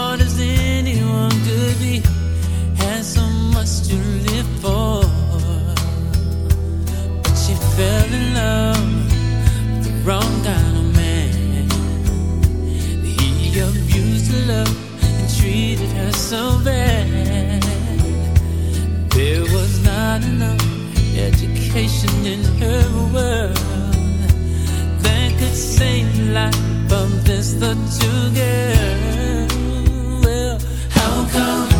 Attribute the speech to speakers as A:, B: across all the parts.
A: hard as anyone could be, had so much to live for. But she fell in love with the wrong kind of man. He abused her love and treated her so bad. There was not enough education in her world that could save life of this little girl come.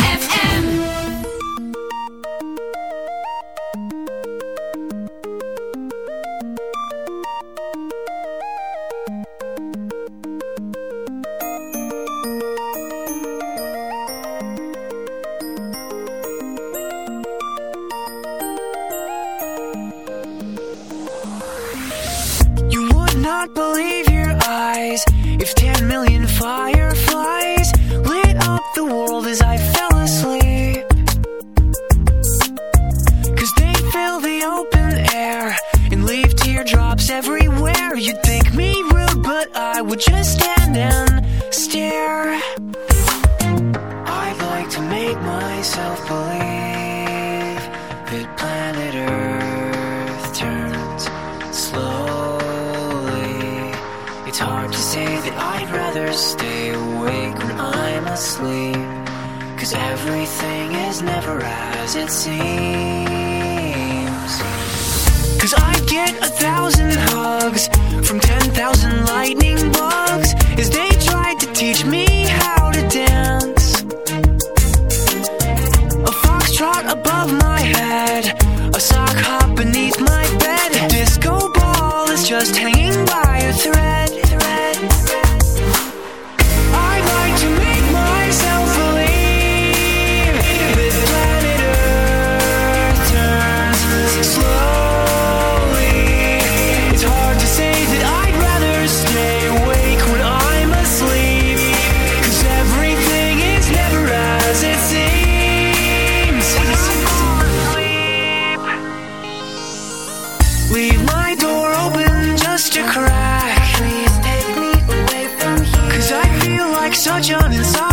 B: fortune inside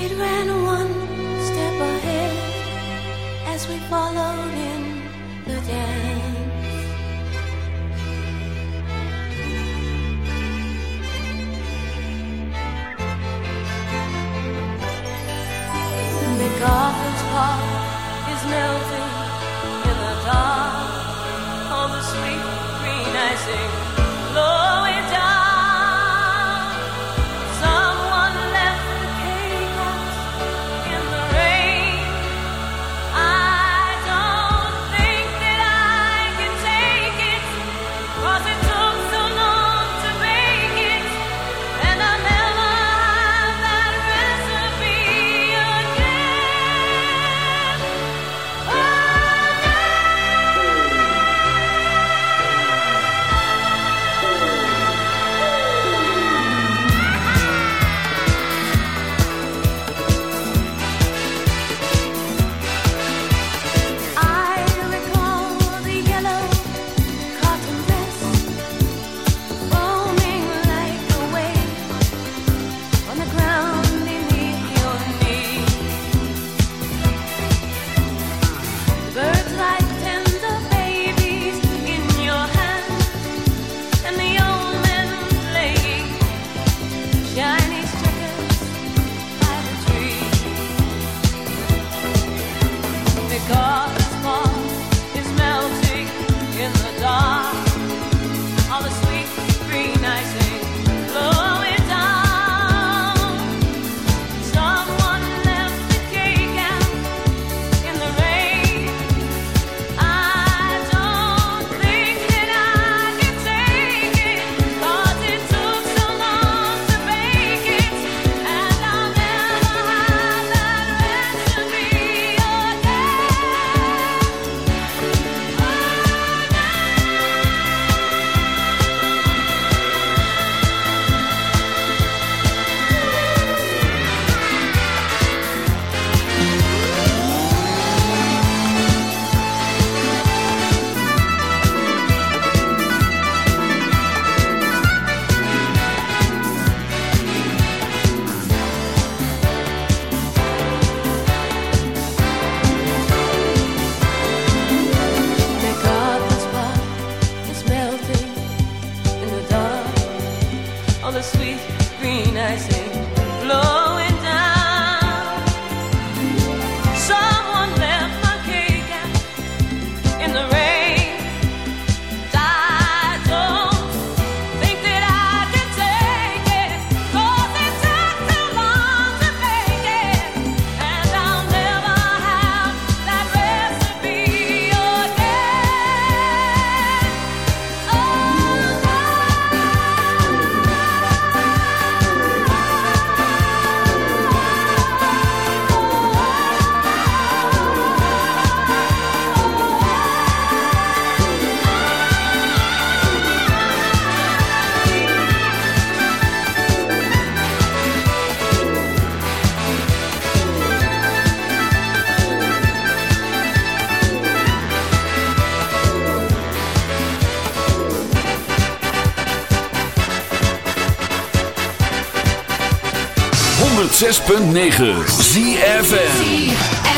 C: It ran one step ahead as we followed in the dance.
D: Is melting.
E: 106.9 ZFN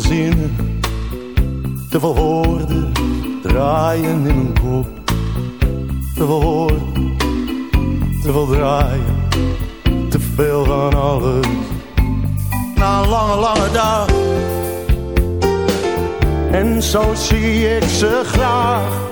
F: Veel zinnen, te veel woorden draaien in mijn kop. Te veel horen, te veel draaien, te veel van alles. Na een lange, lange dag. En zo zie ik ze graag.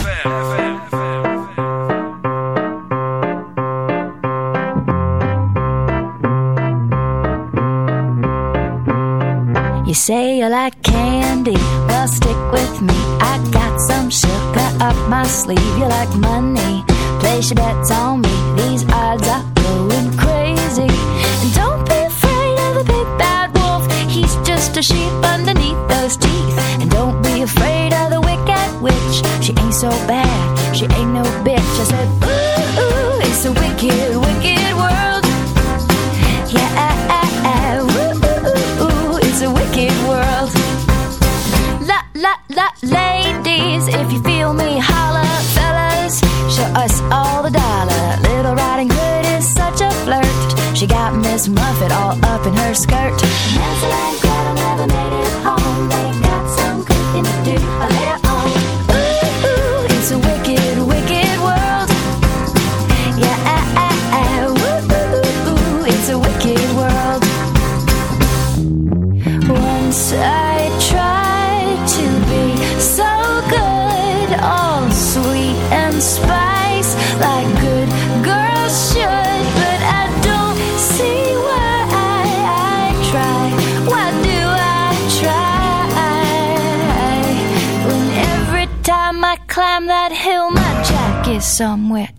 G: sleeve. You like money, place your bets on me. These odds are going crazy. And don't be afraid of the big bad wolf, he's just a sheep.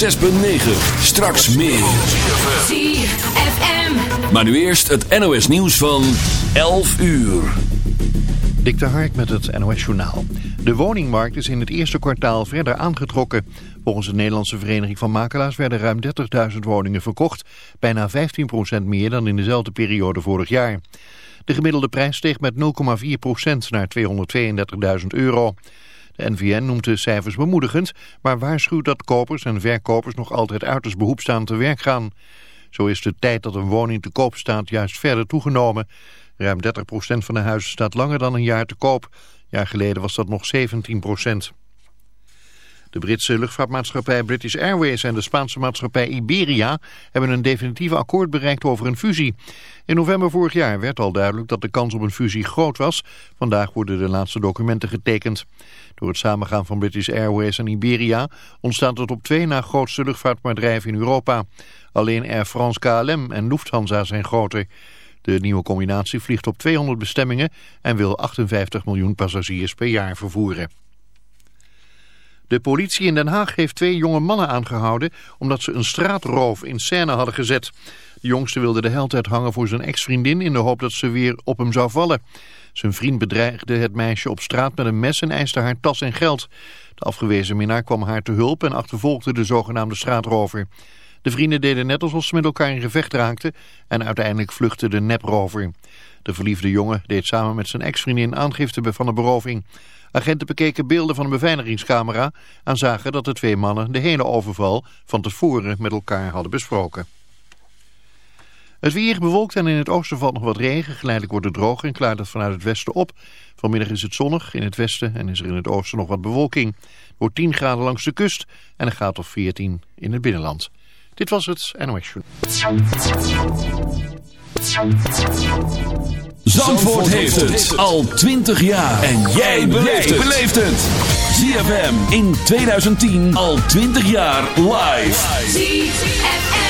E: 106.9. Straks meer.
G: ZFM.
E: Maar nu eerst het NOS nieuws van 11 uur.
H: Dik de Hark met het NOS Journaal. De woningmarkt is in het eerste kwartaal verder aangetrokken. Volgens de Nederlandse Vereniging van Makelaars werden ruim 30.000 woningen verkocht. Bijna 15% meer dan in dezelfde periode vorig jaar. De gemiddelde prijs steeg met 0,4% naar 232.000 euro. NVN noemt de cijfers bemoedigend, maar waarschuwt dat kopers en verkopers nog altijd uiterst behoefzaam te werk gaan. Zo is de tijd dat een woning te koop staat juist verder toegenomen. Ruim 30% van de huizen staat langer dan een jaar te koop. Een jaar geleden was dat nog 17%. De Britse luchtvaartmaatschappij British Airways en de Spaanse maatschappij Iberia hebben een definitief akkoord bereikt over een fusie. In november vorig jaar werd al duidelijk dat de kans op een fusie groot was. Vandaag worden de laatste documenten getekend. Door het samengaan van British Airways en Iberia ontstaat het op twee na grootste luchtvaartbedrijf in Europa. Alleen Air France KLM en Lufthansa zijn groter. De nieuwe combinatie vliegt op 200 bestemmingen en wil 58 miljoen passagiers per jaar vervoeren. De politie in Den Haag heeft twee jonge mannen aangehouden omdat ze een straatroof in scène hadden gezet. De jongste wilde de hele hangen voor zijn ex-vriendin in de hoop dat ze weer op hem zou vallen. Zijn vriend bedreigde het meisje op straat met een mes en eiste haar tas en geld. De afgewezen minnaar kwam haar te hulp en achtervolgde de zogenaamde straatrover. De vrienden deden net alsof ze met elkaar in gevecht raakten en uiteindelijk vluchtte de neprover. De verliefde jongen deed samen met zijn ex-vriendin aangifte van de beroving. Agenten bekeken beelden van een beveiligingscamera en zagen dat de twee mannen de hele overval van tevoren met elkaar hadden besproken. Het weer bewolkt en in het oosten valt nog wat regen. Geleidelijk wordt het droog en klaart het vanuit het westen op. Vanmiddag is het zonnig in het westen en is er in het oosten nog wat bewolking. Het wordt 10 graden langs de kust en een graad of 14 in het binnenland. Dit was het NOS
E: Zandvoort heeft het al 20 jaar. En jij beleeft het. ZFM in 2010 al 20 jaar live.
G: ZFM.